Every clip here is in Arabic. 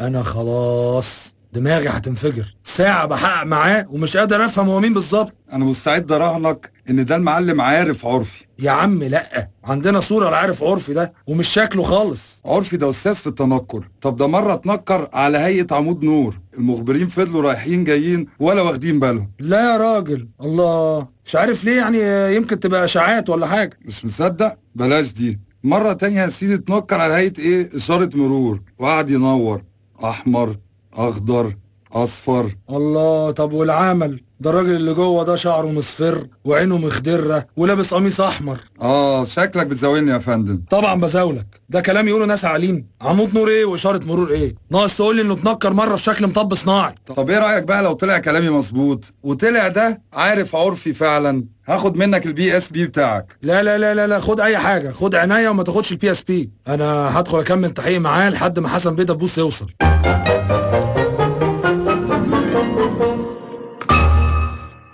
أنا خلاص. دماغي هتنفجر. ساعة بحقق معاه ومش قادر أفهم هو مين بالظبط. أنا مستعد أراهنك إن ده المعلم عارف عرفي. يا عم لأ. عندنا صورة لعارف عرفي ده ومش شكله خالص. عرفي ده أستاذ في التنكر. طب ده مرة اتنكر على هيئة عمود نور. المخبرين فضلوا رايحين جايين ولا واخدين بالهم. لا يا راجل. الله. مش عارف ليه يعني يمكن تبقى إشاعات ولا حاجة. مش مصدق؟ بلاش دي. مرة تانية يا سيدي اتنكر على هيئة إيه؟ إشارة مرور. وقعد ينور. أحمر أخضر أصفر. الله طب والعمل؟ ده الراجل اللي جوه ده شعره مصفر وعينه مخضرة ولابس قميص أحمر. آه شكلك بتزاولني يا فندم. طبعا بزاولك. ده كلام يقوله ناس عالين. عمود نور إيه وإشارة مرور إيه؟ ناقص تقول لي إنه اتنكر مرة في شكل مطب صناعي. طب إيه رأيك بقى لو طلع كلامي مظبوط؟ وطلع ده عارف عرفي فعلا. هاخد منك ال PSP بتاعك. لا لا لا لا لا خد أي حاجة. خد عناية وما تاخدش ال PSP. أنا هدخل أكمل تحقيق معاه لحد ما حسن بيه دبوس يوصل.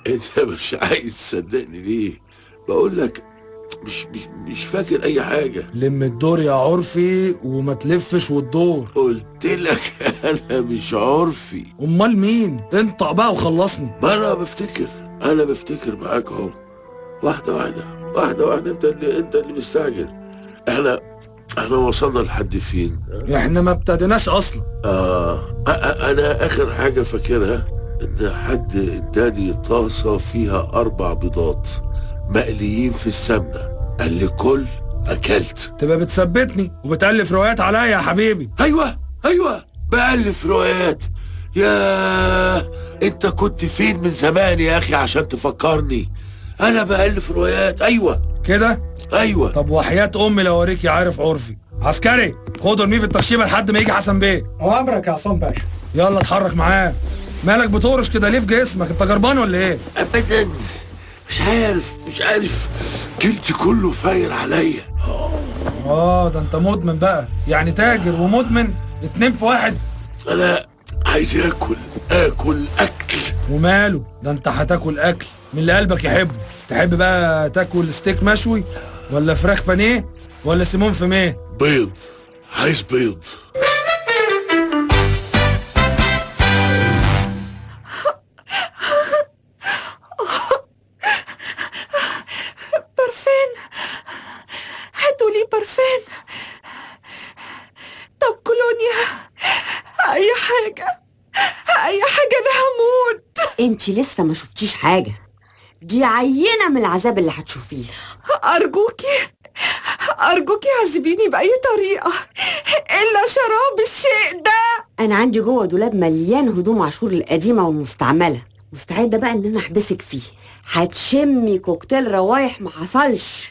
أنت مش عايز تصدقني ليه؟ بقول لك مش مش مش فاكر أي حاجة. لم الدور يا عرفي وما تلفش وتدور قلت لك أنا مش عرفي. أمال مين؟ انطق بقى وخلصني. أنا بفتكر. أنا بفتكر معاك اهو واحدة واحدة واحدة واحدة أنت اللي أنت اللي مستعجل. إحنا إحنا وصلنا لحد فين؟ إحنا ما ابتديناش أصلا. آه أنا آخر حاجة فاكرها إن حد إداني طاسة فيها أربع بيضات مقليين في السمنة. قال لي كل أكلت. تبقى بتثبتني وبتألف روايات عليا يا حبيبي. أيوه أيوه بألف روايات. يا انت كنت فين من زمان يا أخي عشان تفكرني؟ أنا بألف روايات أيوه. كده؟ أيوه. طب وحياة أمي لو أوريك يا عارف عرفي. عسكري خد ارميه في التخشيبه لحد ما يجي حسن بيه. اوامرك يا عصام باشا. يلا اتحرك معاه. مالك بتهرش كده؟ ليه في جسمك. انت جربان ولا إيه؟ ابدا. مش عارف مش عارف. جلدي كله فاير عليا. آه ده أنت مدمن بقى. يعني تاجر ومدمن اتنين في واحد. أنا عايز اكل آكل أكل. وماله؟ ده انت هتاكل أكل. من اللي قلبك يحبه. تحب بقى تاكل ستيك مشوي ولا فراخ بانيه ولا سيمون في ميه؟ بيض. عايز بيض. برفان. هاتوا لي برفان طب كولونيا اي حاجة اي حاجة أنا هموت انت لسه ما شفتيش حاجة. دي عينة من العذاب اللي هتشوفيه. أرجوكي أرجوكي عذبيني بأي طريقة. إلا شراب الشيء ده. أنا عندي جوه دولاب مليان هدوم عاشور القديمة والمستعملة. مستعدة بقى إن أنا أحبسك فيه. هتشمي كوكتيل روايح ما حصلش.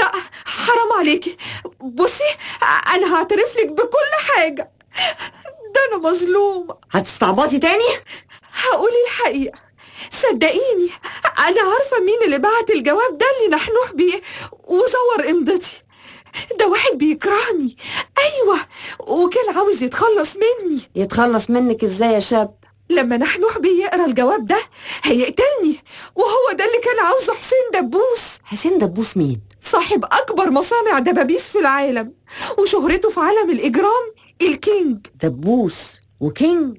لا حرام عليكي. بصي أنا هعترف لك بكل حاجة. ده أنا مظلومة. هتستعبطي تاني؟ هقول الحقيقة. صدقيني أنا عارفة مين اللي بعت الجواب ده اللي نحنوح بيه وزور إمضتي. ده واحد بيكرهني. أيوة وكان عاوز يتخلص مني. يتخلص منك إزاي يا شاب؟ لما نحنوح بيه يقرأ الجواب ده هيقتلني. وهو ده اللي كان عاوزه حسين دبوس. حسين دبوس مين؟ صاحب أكبر مصانع دبابيس في العالم وشهرته في عالم الإجرام ال king. دبوس و king؟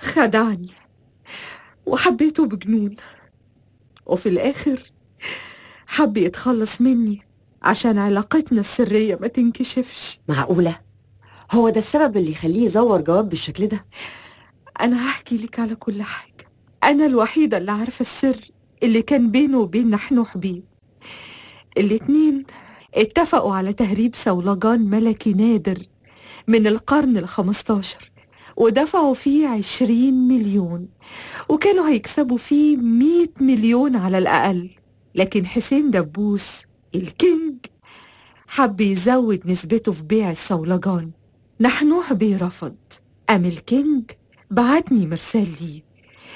خدعني. وحبيته بجنون. وفي الآخر حب يتخلص مني عشان علاقتنا السرية ما تنكشفش. معقولة؟ هو ده السبب اللي يخليه يزور جواب بالشكل ده؟ أنا هحكي لك على كل حاجة. أنا الوحيدة اللي عارفة السر اللي كان بينه وبين نحنوح بيه الاتنين اتفقوا على تهريب صولجان ملكي نادر من القرن الخمستاشر. ودفعوا فيه عشرين مليون. وكانوا هيكسبوا فيه مية مليون على الأقل. لكن حسين دبوس ال King حب يزود نسبته في بيع الصولجان. نحنوح بيه رفض قام ال King؟ بعتني مرسال ليه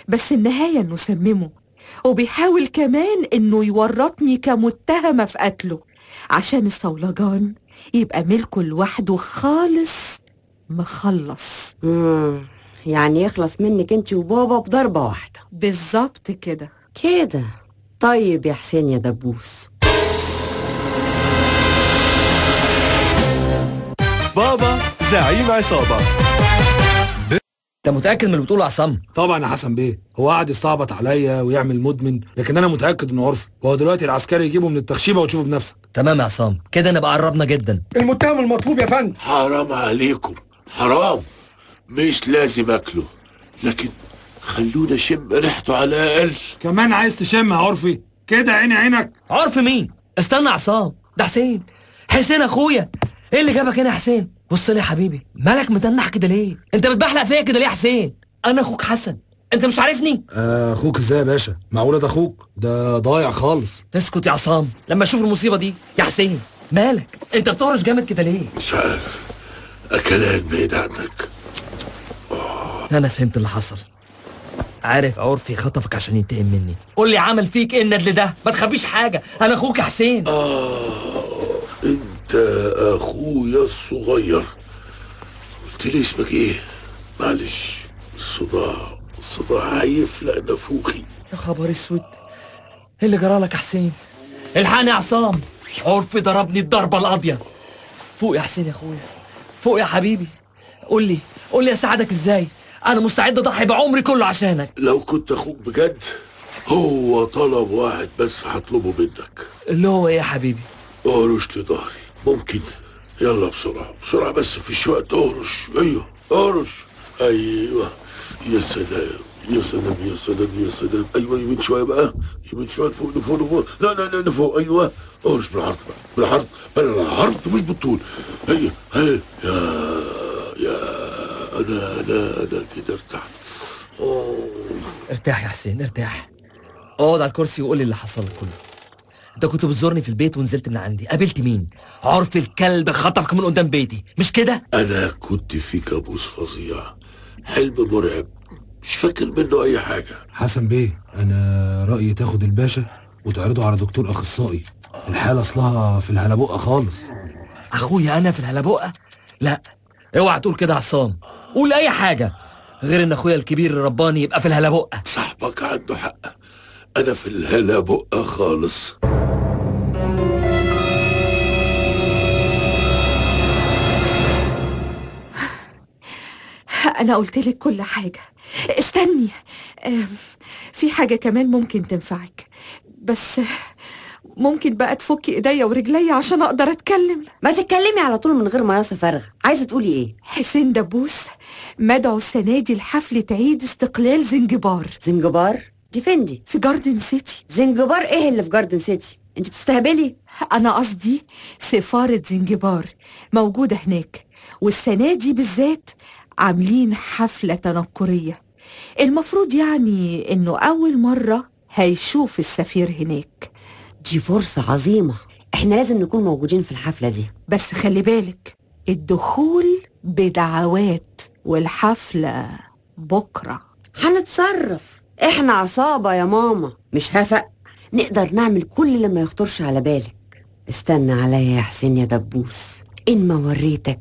بس النهاية إنه سممه. وبيحاول كمان إنه يورطني كمتهمة في قتله. عشان الصولجان يبقى ملكه لوحده خالص. مخلص. مم. يعني يخلص منك انت وبابا بضربة واحدة. بالظبط كده. كده. طيب يا حسين يا دبوس. بابا زعيم عصابة. انت متأكد من اللي بتقوله يا عصام؟ طبعا يا حسن بيه. هو قاعد يستعبط عليا ويعمل مدمن لكن أنا متأكد إنه عرفي وهو دلوقتي العسكري يجيبه من التخشيبة وتشوفه بنفسك تمام يا عصام. كده نبقى قربنا جدا. المتهم المطلوب يا فندم. حرام عليكم. حرام. مش لازم أكله. لكن خلونا شم ريحته على الأقل. كمان عايز تشم يا عرفي. كده عيني عينك. عرف مين؟ استنى يا عصام. ده حسين. حسين أخويا. إيه اللي جابك هنا يا حسين؟ بص لي يا حبيبي. مالك متنح كده ليه؟ أنت بتبحلق فيا كده ليه يا حسين؟ أنا أخوك حسن. أنت مش عارفني؟ أخوك إزاي يا باشا؟ معقولة ده أخوك؟ ده ضايع خالص. اسكت يا عصام. لما أشوف المصيبة دي يا حسين. مالك؟ أنت بتهرش جامد كده ليه؟ مش عارف. أكلان بعيد عنك أنا فهمت اللي حصل. عارف عرفي خطفك عشان ينتقم مني. قول لي عمل فيك إيه الندل ده؟ ما تخبيش حاجة. أنا أخوك يا حسين. أنت أخويا الصغير. قلت لي اسمك إيه؟ معلش. الصداع الصداع هيفلق نافوخي يا خبر أسود. إيه اللي جرالك يا حسين؟ الحقني يا عصام. عرفي ضربني الضربة القاضية. فوق يا حسين يا أخويا. فوق يا حبيبي. قول لي قول لي اساعدك إزاي؟ أنا مستعد اضحي بعمري كله عشانك. لو كنت أخوك بجد هو طلب واحد بس هطلبه منك. اللي هو إيه يا حبيبي؟ اهرش لي ظهري. ممكن. يلا بسرعة بسرعة بس فيش وقت اهرش أيوه اهرش أيوه يا سلام. يا سلام يا سلام يا سلام. أيوه يمين شوية بقى. يمين شوية لفوق لفوق لفوق. لا لا لا لفوق. أيوه. اهرش بالعرض بقى بالعرض. بالعرض مش بالطول. هي هي يا يا أنا أنا أنا كده ارتحت. أوه. ارتاح يا حسين ارتاح. اقعد على الكرسي وقول لي اللي حصل لك كله. انت كنت بتزورني في البيت ونزلت من عندي. قابلت مين؟ عرف الكلب خطفك من قدام بيتي. مش كده؟ أنا كنت في كابوس فظيع. حلم مرعب. مش فاكر منه أي حاجة. حسن بيه أنا رأيي تاخد الباشا وتعرضه على دكتور أخصائي. الحاله أصلها في الهلبقه خالص. أخويا أنا في الهلبقه لا اوعى تقول كده يا عصام. قول أي حاجة غير إن أخويا الكبير الرباني يبقى في الهلبقه صاحبك عنده حق. أنا في الهلا بقى خالص. أنا قلت لك كل حاجة. استني. في حاجة كمان ممكن تنفعك. بس ممكن بقى تفكي إيديا ورجليا عشان أقدر أتكلم. ما تتكلمي على طول من غير مياسة فارغة عايزة تقولي إيه؟ حسين دبوس مدعو السنة دي لحفلة عيد استقلال زنجبار. زنجبار؟ دي فين دي؟ في جاردن سيتي زنجبار؟ إيه اللي في جاردن سيتي أنت بتستهبلي؟ أنا قصدي سفارة زنجبار موجودة هناك. والسنة دي بالذات عاملين حفلة تنكرية. المفروض يعني إنه أول مرة هيشوف السفير هناك. دي فرصة عظيمة. إحنا لازم نكون موجودين في الحفلة دي. بس خلي بالك الدخول بدعوات والحفلة بكرة. هنتصرف. إحنا عصابة يا ماما. مش هفق نقدر نعمل كل اللي ما يخطرش على بالك. استنى عليا يا حسين يا دبوس. إن ما وريتك.